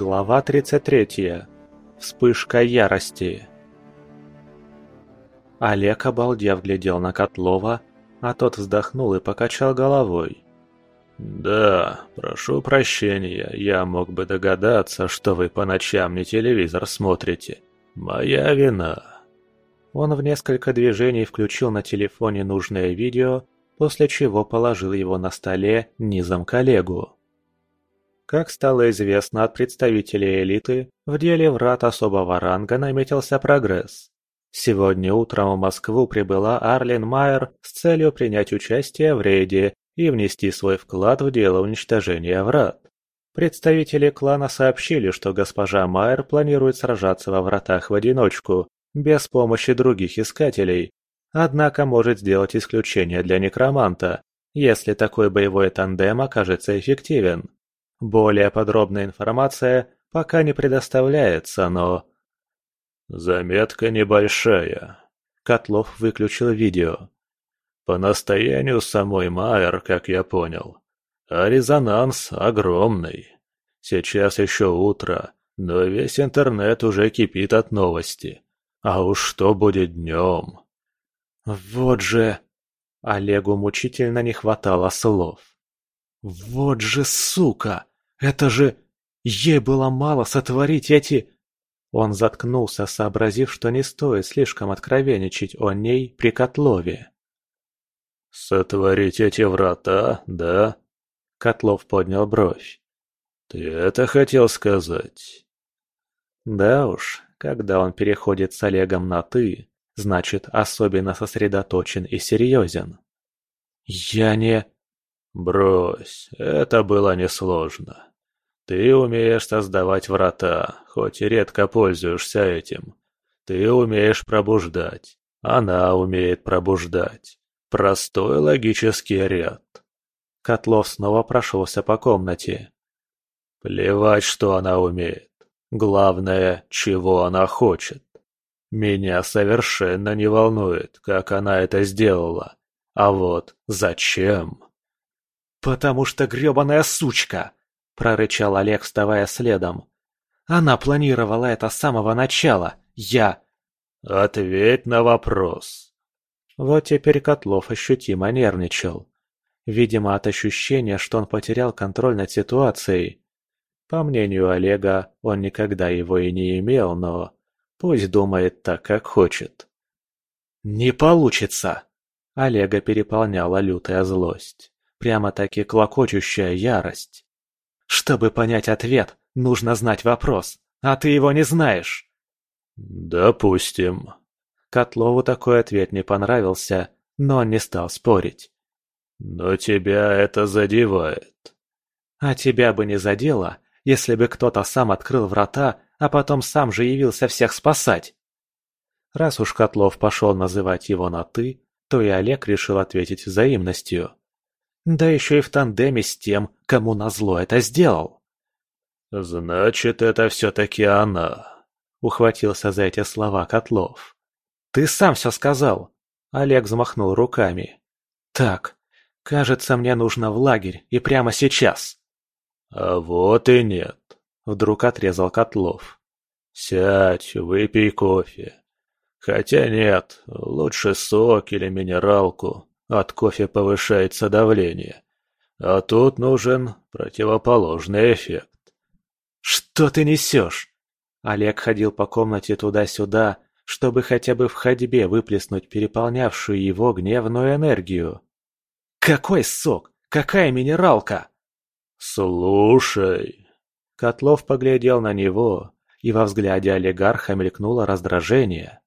Глава 33. Вспышка ярости. Олег обалдев глядел на Котлова, а тот вздохнул и покачал головой. «Да, прошу прощения, я мог бы догадаться, что вы по ночам не телевизор смотрите. Моя вина». Он в несколько движений включил на телефоне нужное видео, после чего положил его на столе низом коллегу. Как стало известно от представителей элиты, в деле врат особого ранга наметился прогресс. Сегодня утром в Москву прибыла Арлин Майер с целью принять участие в рейде и внести свой вклад в дело уничтожения врат. Представители клана сообщили, что госпожа Майер планирует сражаться во вратах в одиночку, без помощи других искателей, однако может сделать исключение для некроманта, если такой боевой тандем окажется эффективен. Более подробная информация пока не предоставляется, но... Заметка небольшая. Котлов выключил видео. По настоянию самой Майер, как я понял. А резонанс огромный. Сейчас еще утро, но весь интернет уже кипит от новости. А уж что будет днем? Вот же... Олегу мучительно не хватало слов. Вот же сука! Это же... Ей было мало сотворить эти... Он заткнулся, сообразив, что не стоит слишком откровенничать о ней при Котлове. «Сотворить эти врата, да?» Котлов поднял бровь. «Ты это хотел сказать?» Да уж, когда он переходит с Олегом на «ты», значит, особенно сосредоточен и серьезен. «Я не...» «Брось, это было несложно. Ты умеешь создавать врата, хоть и редко пользуешься этим. Ты умеешь пробуждать. Она умеет пробуждать. Простой логический ряд. Котлов снова прошелся по комнате. Плевать, что она умеет. Главное, чего она хочет. Меня совершенно не волнует, как она это сделала. А вот зачем? «Потому что грёбаная сучка!» Прорычал Олег, вставая следом. Она планировала это с самого начала. Я... Ответь на вопрос. Вот теперь Котлов ощутимо нервничал. Видимо, от ощущения, что он потерял контроль над ситуацией. По мнению Олега, он никогда его и не имел, но пусть думает так, как хочет. «Не получится!» Олега переполняла лютая злость. Прямо-таки клокочущая ярость. Чтобы понять ответ, нужно знать вопрос, а ты его не знаешь. Допустим. Котлову такой ответ не понравился, но он не стал спорить. Но тебя это задевает. А тебя бы не задело, если бы кто-то сам открыл врата, а потом сам же явился всех спасать. Раз уж Котлов пошел называть его на «ты», то и Олег решил ответить взаимностью. Да еще и в тандеме с тем, кому назло это сделал. «Значит, это все-таки она», — ухватился за эти слова Котлов. «Ты сам все сказал», — Олег взмахнул руками. «Так, кажется, мне нужно в лагерь и прямо сейчас». «А вот и нет», — вдруг отрезал Котлов. «Сядь, выпей кофе. Хотя нет, лучше сок или минералку. От кофе повышается давление. А тут нужен противоположный эффект. «Что ты несешь?» Олег ходил по комнате туда-сюда, чтобы хотя бы в ходьбе выплеснуть переполнявшую его гневную энергию. «Какой сок? Какая минералка?» «Слушай...» Котлов поглядел на него, и во взгляде олигарха мелькнуло раздражение.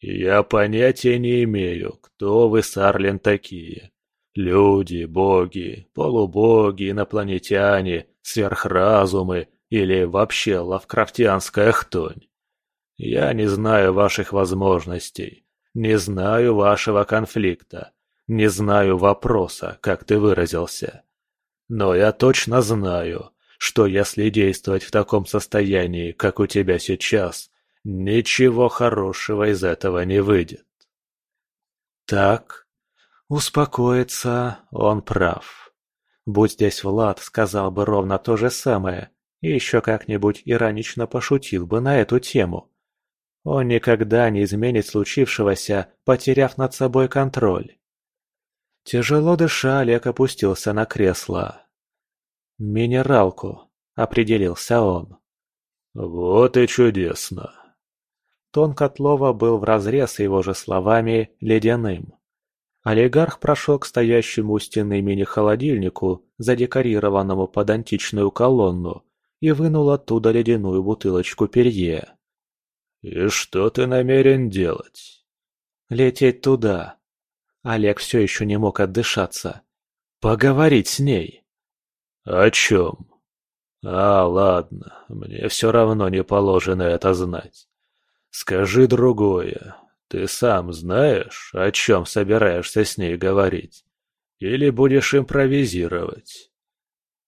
«Я понятия не имею, кто вы, Сарлин, такие. Люди, боги, полубоги, инопланетяне, сверхразумы или вообще лавкрафтианская хтонь. Я не знаю ваших возможностей, не знаю вашего конфликта, не знаю вопроса, как ты выразился. Но я точно знаю, что если действовать в таком состоянии, как у тебя сейчас, Ничего хорошего из этого не выйдет. Так, успокоиться он прав. Будь здесь Влад, сказал бы ровно то же самое, и еще как-нибудь иронично пошутил бы на эту тему. Он никогда не изменит случившегося, потеряв над собой контроль. Тяжело дыша, Олег опустился на кресло. «Минералку», — определился он. «Вот и чудесно». Тон Котлова был вразрез его же словами ледяным. Олигарх прошел к стоящему у стены мини-холодильнику, задекорированному под античную колонну, и вынул оттуда ледяную бутылочку перье. «И что ты намерен делать?» «Лететь туда». Олег все еще не мог отдышаться. «Поговорить с ней». «О чем?» «А, ладно, мне все равно не положено это знать. Скажи другое. Ты сам знаешь, о чем собираешься с ней говорить? Или будешь импровизировать?»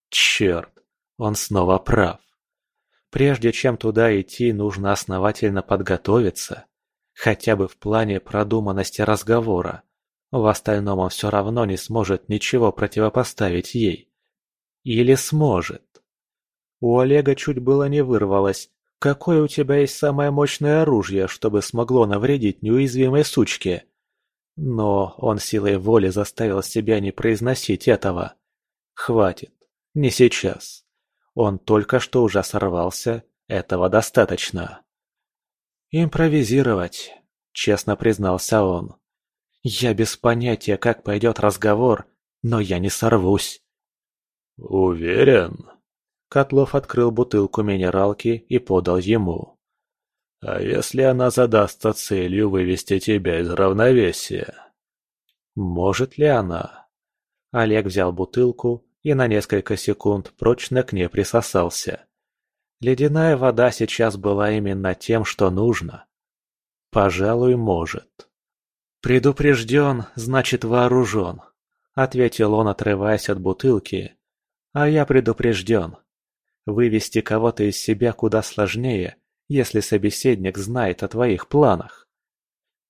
«Черт, он снова прав. Прежде чем туда идти, нужно основательно подготовиться. Хотя бы в плане продуманности разговора. В остальном он все равно не сможет ничего противопоставить ей. Или сможет. У Олега чуть было не вырвалось. Какое у тебя есть самое мощное оружие, чтобы смогло навредить неуязвимой сучке? Но он силой воли заставил себя не произносить этого. Хватит. Не сейчас. Он только что уже сорвался, этого достаточно. «Импровизировать», — честно признался он. «Я без понятия, как пойдет разговор, но я не сорвусь». «Уверен?» Котлов открыл бутылку минералки и подал ему. «А если она задастся целью вывести тебя из равновесия?» «Может ли она?» Олег взял бутылку и на несколько секунд прочно к ней присосался. Ледяная вода сейчас была именно тем, что нужно. Пожалуй, может. «Предупрежден, значит вооружен», — ответил он, отрываясь от бутылки. «А я предупрежден. Вывести кого-то из себя куда сложнее, если собеседник знает о твоих планах».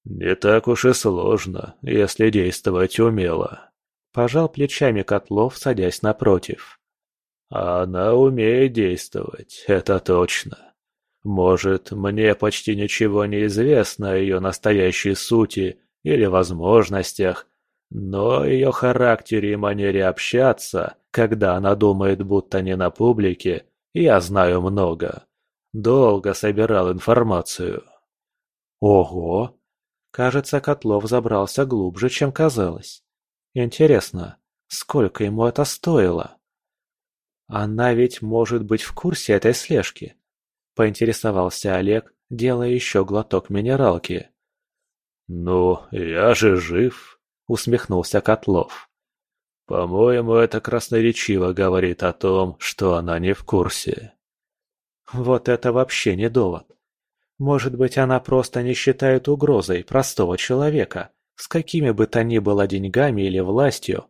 «Не так уж и сложно, если действовать умело», Пожал плечами Котлов, садясь напротив. «Она умеет действовать, это точно. Может, мне почти ничего не известно о ее настоящей сути или возможностях, но ее характере и манере общаться, когда она думает, будто не на публике, я знаю много. Долго собирал информацию». «Ого!» Кажется, Котлов забрался глубже, чем казалось. Интересно, сколько ему это стоило? Она ведь может быть в курсе этой слежки? Поинтересовался Олег, делая еще глоток минералки. «Ну, я же жив», — усмехнулся Котлов. «По-моему, это красноречиво говорит о том, что она не в курсе». «Вот это вообще не довод. Может быть, она просто не считает угрозой простого человека, с какими бы то ни было деньгами или властью.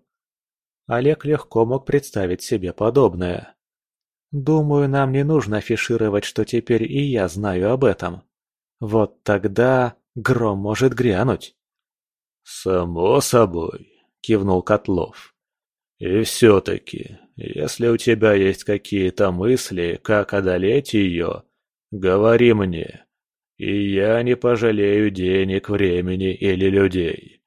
Олег легко мог представить себе подобное. Думаю, нам не нужно афишировать, что теперь и я знаю об этом. Вот тогда гром может грянуть. «Само собой», — кивнул Котлов. «И все-таки, если у тебя есть какие-то мысли, как одолеть ее, говори мне. И я не пожалею денег, времени или людей.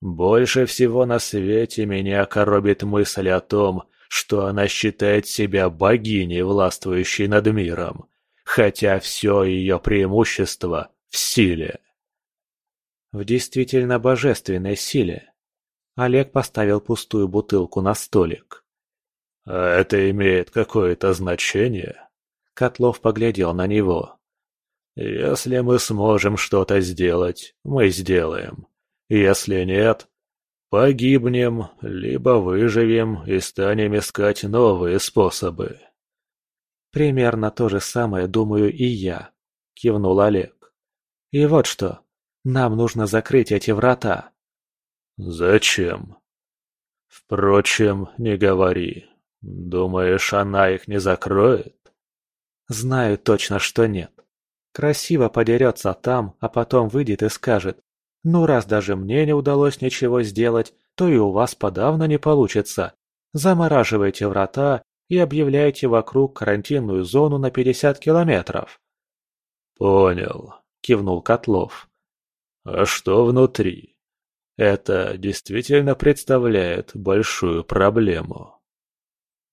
Больше всего на свете меня коробит мысль о том, что она считает себя богиней, властвующей над миром, хотя все ее преимущество в силе. В действительно божественной силе. Олег поставил пустую бутылку на столик. «А это имеет какое-то значение?» Котлов поглядел на него. Если мы сможем что-то сделать, мы сделаем. Если нет, погибнем, либо выживем и станем искать новые способы. Примерно то же самое думаю и я, кивнул Олег. И вот что, нам нужно закрыть эти врата. Зачем? Впрочем, не говори. Думаешь, она их не закроет? Знаю точно, что нет. Красиво подерется там, а потом выйдет и скажет, «Ну, раз даже мне не удалось ничего сделать, то и у вас подавно не получится. Замораживайте врата и объявляете вокруг карантинную зону на 50 километров. «Понял», — кивнул Котлов. «А что внутри? Это действительно представляет большую проблему».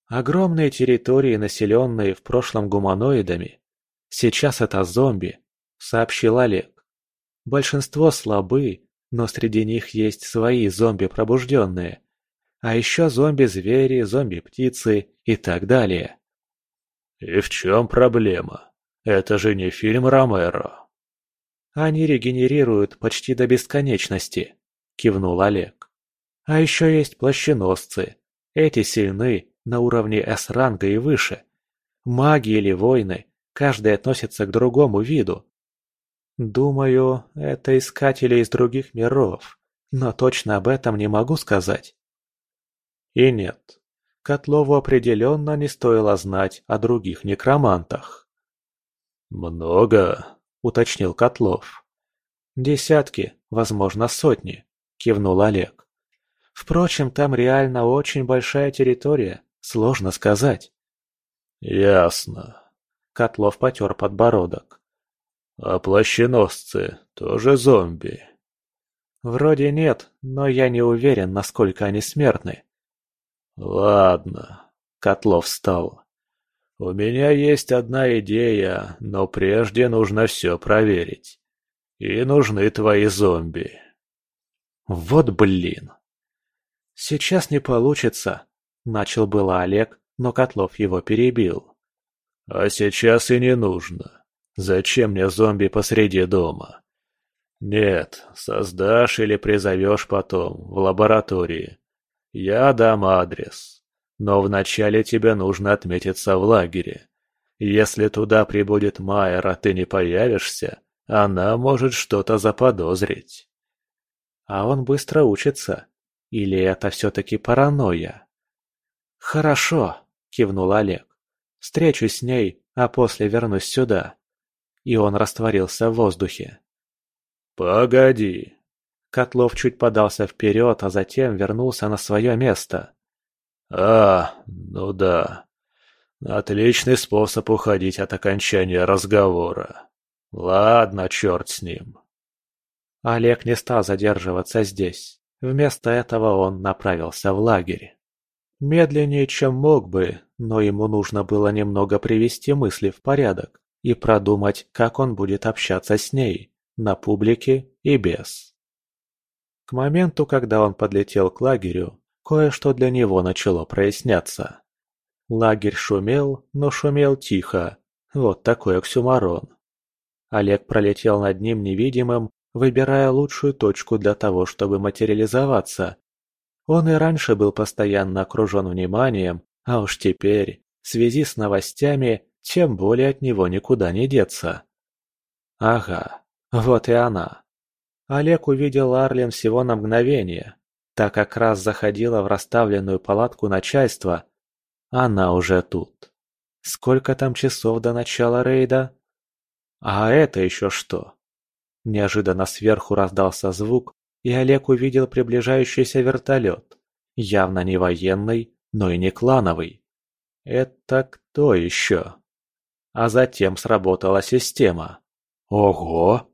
Огромные территории, населенные в прошлом гуманоидами. Сейчас это зомби, сообщил Олег. Большинство слабы, но среди них есть свои зомби пробужденные. А еще зомби-звери, зомби-птицы и так далее. И в чем проблема? Это же не фильм Ромеро. Они регенерируют почти до бесконечности, кивнул Олег. А еще есть плащеносцы. Эти сильны на уровне С-ранга и выше. Маги или воины, каждый относится к другому виду. Думаю, это искатели из других миров, но точно об этом не могу сказать. И нет, Котлову определенно не стоило знать о других некромантах. «Много?» – уточнил Котлов. «Десятки, возможно, сотни», – кивнул Олег. «Впрочем, там реально очень большая территория, Сложно сказать. Ясно. Котлов потер подбородок. А плащеносцы тоже зомби? Вроде нет, но я не уверен, насколько они смертны. Ладно. Котлов встал. У меня есть одна идея, но прежде нужно все проверить. И нужны твои зомби. Вот блин. Сейчас не получится, Начал было Олег, но Котлов его перебил. «А сейчас и не нужно. Зачем мне зомби посреди дома? Нет, создашь или призовешь потом, в лаборатории. Я дам адрес. Но вначале тебе нужно отметиться в лагере. Если туда прибудет Майер, а ты не появишься, она может что-то заподозрить». А он быстро учится. Или это все-таки паранойя? «Хорошо», – кивнул Олег. «Встречусь с ней, а после вернусь сюда». И он растворился в воздухе. «Погоди». Котлов чуть подался вперед, а затем вернулся на свое место. «А, ну да. Отличный способ уходить от окончания разговора. Ладно, черт с ним». Олег не стал задерживаться здесь. Вместо этого он направился в лагерь. Медленнее, чем мог бы, но ему нужно было немного привести мысли в порядок и продумать, как он будет общаться с ней, на публике и без. К моменту, когда он подлетел к лагерю, кое-что для него начало проясняться. Лагерь шумел, но шумел тихо. Вот такой оксюмарон. Олег пролетел над ним невидимым, выбирая лучшую точку для того, чтобы материализоваться он и раньше был постоянно окружен вниманием, а уж теперь, в связи с новостями, тем более от него никуда не деться. Ага, вот и она. Олег увидел Арлен всего на мгновение, так как раз заходила в расставленную палатку начальства. Она уже тут. Сколько там часов до начала рейда? А это еще что? Неожиданно сверху раздался звук, и Олег увидел приближающийся вертолет. Явно не военный, но и не клановый. Это кто еще? А затем сработала система. Ого!